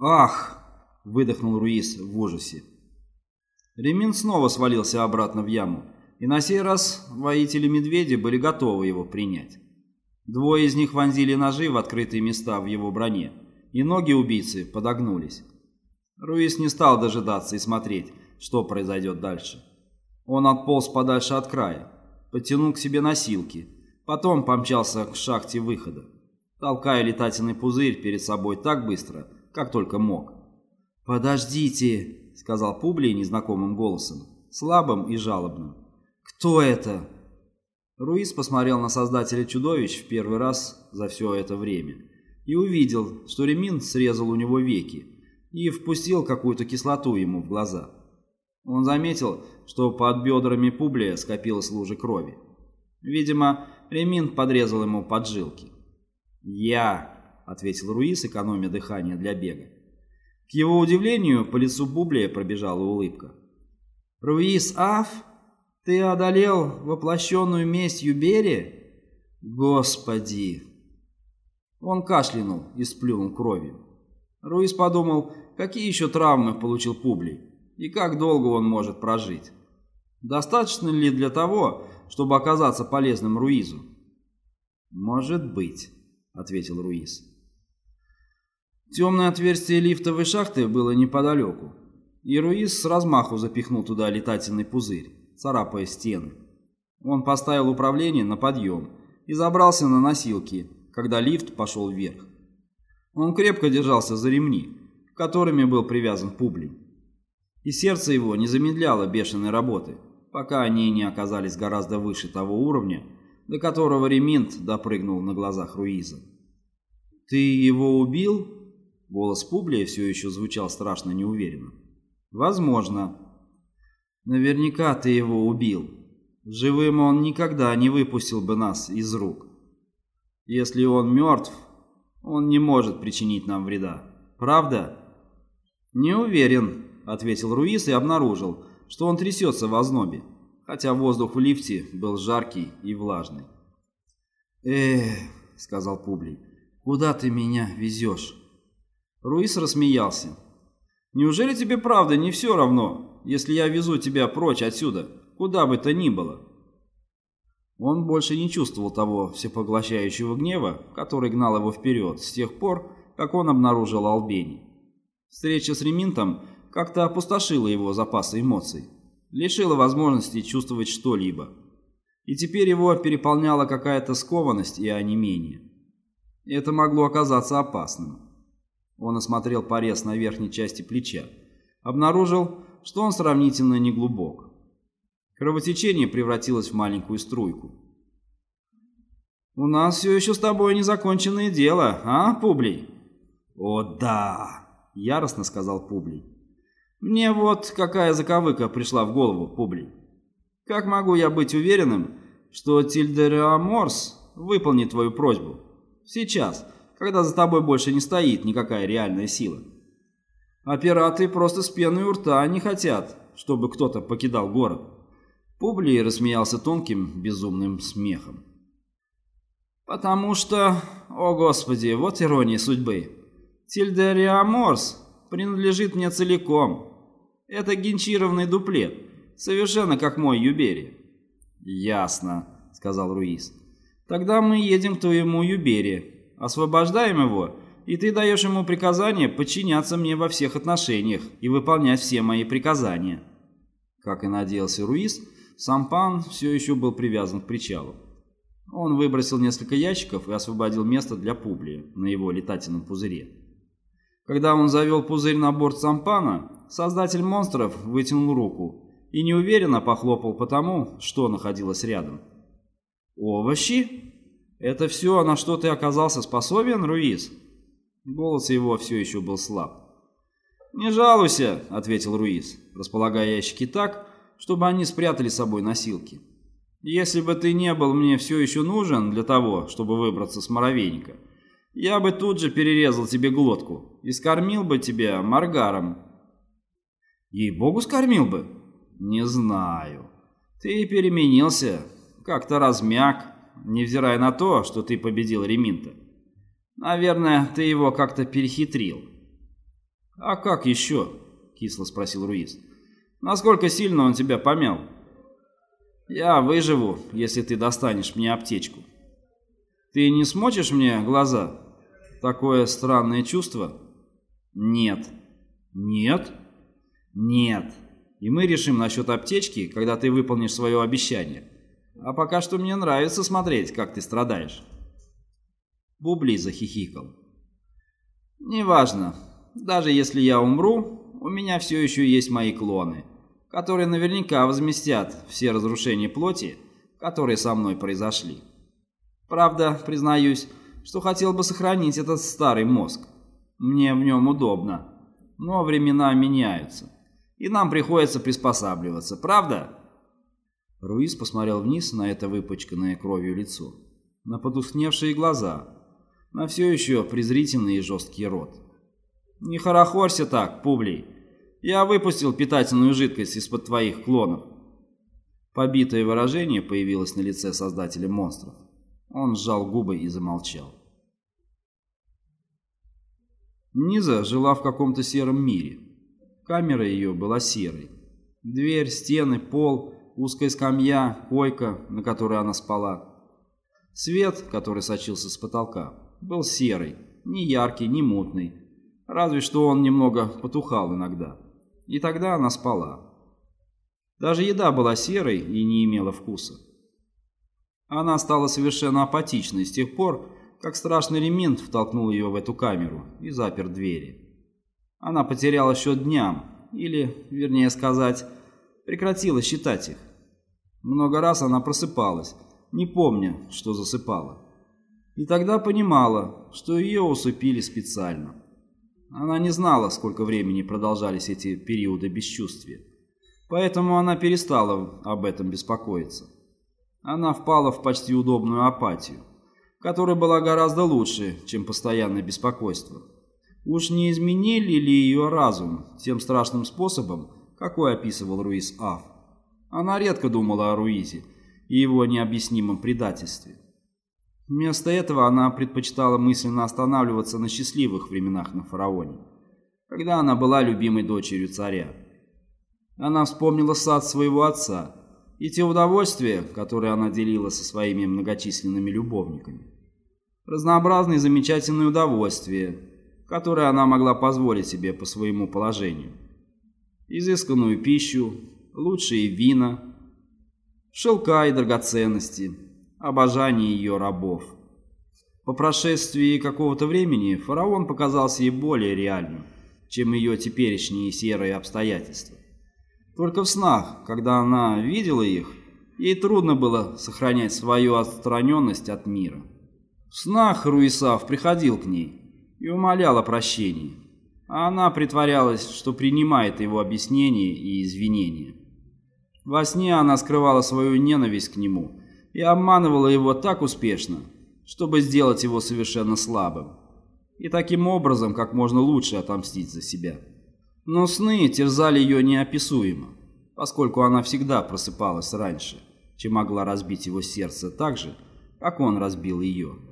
«Ах!» — выдохнул Руис в ужасе. Ремин снова свалился обратно в яму, и на сей раз воители-медведи были готовы его принять. Двое из них вонзили ножи в открытые места в его броне, и ноги убийцы подогнулись. Руис не стал дожидаться и смотреть, что произойдет дальше. Он отполз подальше от края, подтянул к себе носилки, потом помчался к шахте выхода, толкая летательный пузырь перед собой так быстро, как только мог. «Подождите», — сказал Публий незнакомым голосом, слабым и жалобным. «Кто это?» Руис посмотрел на создателя чудовищ в первый раз за все это время и увидел, что Ремин срезал у него веки и впустил какую-то кислоту ему в глаза. Он заметил, что под бедрами Публия скопилась лужа крови. Видимо, Ремин подрезал ему поджилки. «Я», — ответил Руис, экономя дыхание для бега. К его удивлению, по лицу Публия пробежала улыбка. «Руис Аф, ты одолел воплощенную месть Юбери? Господи!» Он кашлянул и сплюнул кровью. Руис подумал, какие еще травмы получил Публий и как долго он может прожить. Достаточно ли для того, чтобы оказаться полезным Руизу? «Может быть», — ответил Руиз. Темное отверстие лифтовой шахты было неподалеку, и Руиз с размаху запихнул туда летательный пузырь, царапая стены. Он поставил управление на подъем и забрался на носилки, когда лифт пошел вверх. Он крепко держался за ремни, которыми был привязан публик и сердце его не замедляло бешеной работы, пока они не оказались гораздо выше того уровня, до которого Реминт допрыгнул на глазах Руиза. «Ты его убил?» Голос Публия все еще звучал страшно неуверенно. «Возможно. Наверняка ты его убил. Живым он никогда не выпустил бы нас из рук. Если он мертв, он не может причинить нам вреда. Правда?» «Не уверен», — ответил Руис и обнаружил, что он трясется в ознобе, хотя воздух в лифте был жаркий и влажный. «Эх», — сказал Публий, — «куда ты меня везешь?» Руис рассмеялся. «Неужели тебе правда не все равно, если я везу тебя прочь отсюда, куда бы то ни было?» Он больше не чувствовал того всепоглощающего гнева, который гнал его вперед с тех пор, как он обнаружил Албени. Встреча с Реминтом как-то опустошила его запасы эмоций, лишила возможности чувствовать что-либо. И теперь его переполняла какая-то скованность и онемение. Это могло оказаться опасным. Он осмотрел порез на верхней части плеча, обнаружил, что он сравнительно неглубок. Кровотечение превратилось в маленькую струйку. «У нас все еще с тобой незаконченное дело, а, Публий?» «О, да!» — яростно сказал Публий. Мне вот какая заковыка пришла в голову, Публий. Как могу я быть уверенным, что Тильдереаморс выполнит твою просьбу? Сейчас, когда за тобой больше не стоит никакая реальная сила. А просто с пеной у рта не хотят, чтобы кто-то покидал город. Публий рассмеялся тонким, безумным смехом. «Потому что, о господи, вот ирония судьбы. Тильдериаморс принадлежит мне целиком, это генчированный дуплет, совершенно как мой Юбери». «Ясно», — сказал Руис. «Тогда мы едем к твоему Юбери, освобождаем его, и ты даешь ему приказание подчиняться мне во всех отношениях и выполнять все мои приказания». Как и надеялся Руис, сампан все еще был привязан к причалу. Он выбросил несколько ящиков и освободил место для Публия на его летательном пузыре. Когда он завел пузырь на борт сампана, создатель монстров вытянул руку и неуверенно похлопал по тому, что находилось рядом. «Овощи? Это все, на что ты оказался способен, Руиз?» Голос его все еще был слаб. «Не жалуйся», — ответил Руиз, располагая ящики так, чтобы они спрятали с собой носилки. «Если бы ты не был мне все еще нужен для того, чтобы выбраться с муравейника, я бы тут же перерезал тебе глотку и скормил бы тебя маргаром Ей-богу, скормил бы? Не знаю. Ты переменился, как-то размяк, невзирая на то, что ты победил Реминта. Наверное, ты его как-то перехитрил. «А как еще?» — кисло спросил Руиз. «Насколько сильно он тебя помял?» «Я выживу, если ты достанешь мне аптечку». «Ты не смочишь мне глаза?» «Такое странное чувство?» «Нет». «Нет?» «Нет. И мы решим насчет аптечки, когда ты выполнишь свое обещание. А пока что мне нравится смотреть, как ты страдаешь». Бубли захихикал. «Неважно. Даже если я умру, у меня все еще есть мои клоны, которые наверняка возместят все разрушения плоти, которые со мной произошли. Правда, признаюсь, что хотел бы сохранить этот старый мозг. Мне в нем удобно. Но времена меняются, и нам приходится приспосабливаться, правда?» Руис посмотрел вниз на это выпачканное кровью лицо, на потускневшие глаза, на все еще презрительный и жесткий рот. «Не хорохорься так, Публий. Я выпустил питательную жидкость из-под твоих клонов». Побитое выражение появилось на лице создателя монстров. Он сжал губы и замолчал. Низа жила в каком-то сером мире. Камера ее была серой. Дверь, стены, пол, узкая скамья, койка, на которой она спала. Свет, который сочился с потолка, был серый, не яркий, не мутный, разве что он немного потухал иногда. И тогда она спала. Даже еда была серой и не имела вкуса. Она стала совершенно апатичной с тех пор, как страшный элемент втолкнул ее в эту камеру и запер двери. Она потеряла счет дням, или, вернее сказать, прекратила считать их. Много раз она просыпалась, не помня, что засыпала. И тогда понимала, что ее усыпили специально. Она не знала, сколько времени продолжались эти периоды бесчувствия. Поэтому она перестала об этом беспокоиться. Она впала в почти удобную апатию, которая была гораздо лучше, чем постоянное беспокойство. Уж не изменили ли ее разум тем страшным способом, какой описывал Руиз Аф? Она редко думала о Руизе и его необъяснимом предательстве. Вместо этого она предпочитала мысленно останавливаться на счастливых временах на фараоне, когда она была любимой дочерью царя. Она вспомнила сад своего отца и те удовольствия, которые она делила со своими многочисленными любовниками. Разнообразные замечательные удовольствия, которые она могла позволить себе по своему положению. Изысканную пищу, лучшие вина, шелка и драгоценности – обожание ее рабов. По прошествии какого-то времени фараон показался ей более реальным, чем ее теперешние серые обстоятельства. Только в снах, когда она видела их, ей трудно было сохранять свою отстраненность от мира. В снах Руисав приходил к ней и умолял о прощении, а она притворялась, что принимает его объяснения и извинения. Во сне она скрывала свою ненависть к нему и обманывала его так успешно, чтобы сделать его совершенно слабым. И таким образом как можно лучше отомстить за себя. Но сны терзали ее неописуемо, поскольку она всегда просыпалась раньше, чем могла разбить его сердце так же, как он разбил ее.